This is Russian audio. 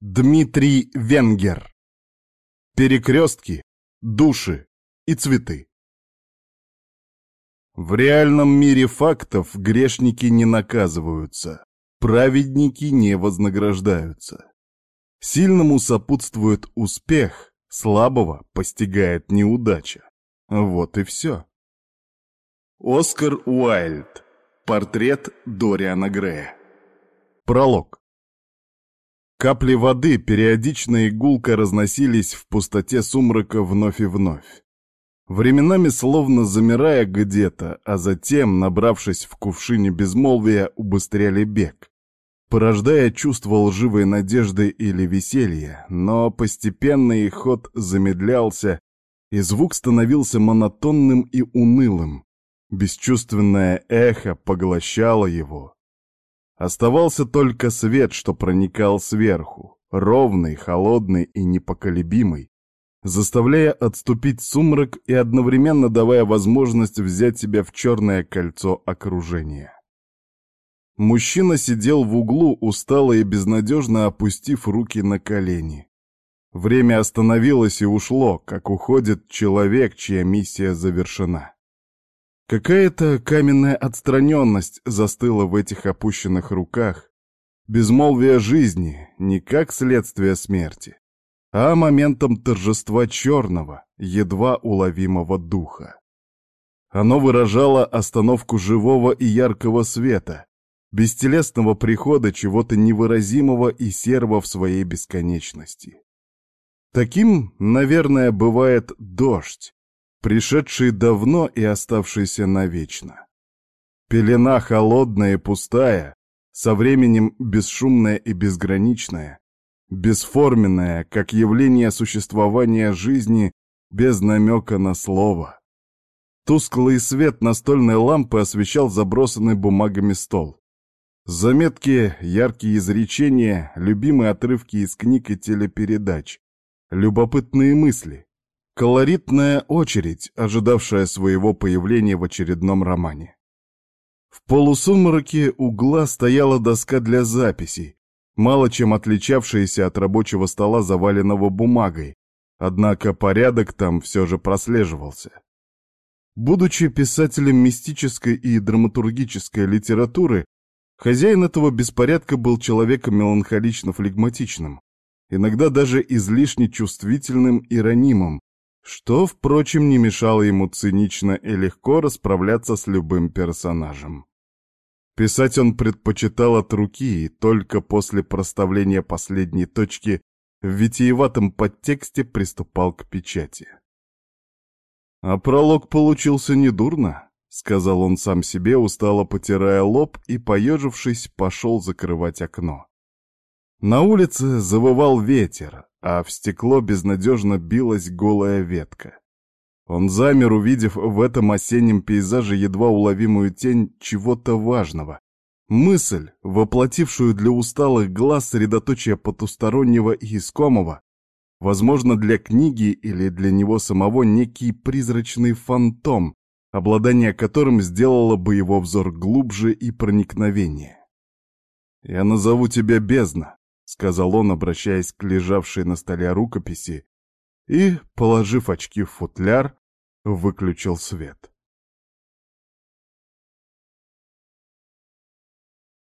Дмитрий Венгер. Перекрестки, души и цветы. В реальном мире фактов грешники не наказываются, праведники не вознаграждаются. Сильному сопутствует успех, слабого постигает неудача. Вот и все. Оскар Уайльд. Портрет Дориана Грея. Пролог. Капли воды периодично и гулко разносились в пустоте сумрака вновь и вновь. Временами словно замирая где-то, а затем, набравшись в кувшине безмолвия, убыстряли бег, порождая чувство лживой надежды или веселья, но постепенно их ход замедлялся, и звук становился монотонным и унылым. Бесчувственное эхо поглощало его, Оставался только свет, что проникал сверху, ровный, холодный и непоколебимый, заставляя отступить сумрак и одновременно давая возможность взять себя в черное кольцо окружения. Мужчина сидел в углу, устало и безнадежно опустив руки на колени. Время остановилось и ушло, как уходит человек, чья миссия завершена. Какая-то каменная отстраненность застыла в этих опущенных руках. Безмолвие жизни не как следствие смерти, а моментом торжества черного, едва уловимого духа. Оно выражало остановку живого и яркого света, бестелесного прихода чего-то невыразимого и серого в своей бесконечности. Таким, наверное, бывает дождь, пришедший давно и оставшийся навечно. Пелена холодная и пустая, со временем бесшумная и безграничная, бесформенная, как явление существования жизни без намека на слово. Тусклый свет настольной лампы освещал забросанный бумагами стол. Заметки, яркие изречения, любимые отрывки из книг и телепередач, любопытные мысли, Колоритная очередь, ожидавшая своего появления в очередном романе. В полусумраке угла стояла доска для записей, мало чем отличавшаяся от рабочего стола, заваленного бумагой, однако порядок там все же прослеживался. Будучи писателем мистической и драматургической литературы, хозяин этого беспорядка был человеком меланхолично-флегматичным, иногда даже излишне чувствительным и ранимым, что, впрочем, не мешало ему цинично и легко расправляться с любым персонажем. Писать он предпочитал от руки и только после проставления последней точки в витиеватом подтексте приступал к печати. «А пролог получился недурно», — сказал он сам себе, устало потирая лоб и, поежившись, пошел закрывать окно. На улице завывал ветер, а в стекло безнадежно билась голая ветка. Он замер, увидев в этом осеннем пейзаже едва уловимую тень чего-то важного. Мысль, воплотившую для усталых глаз средоточие потустороннего и искомого, возможно, для книги или для него самого некий призрачный фантом, обладание которым сделало бы его взор глубже и проникновение. «Я назову тебя бездна», — сказал он, обращаясь к лежавшей на столе рукописи, и, положив очки в футляр, выключил свет.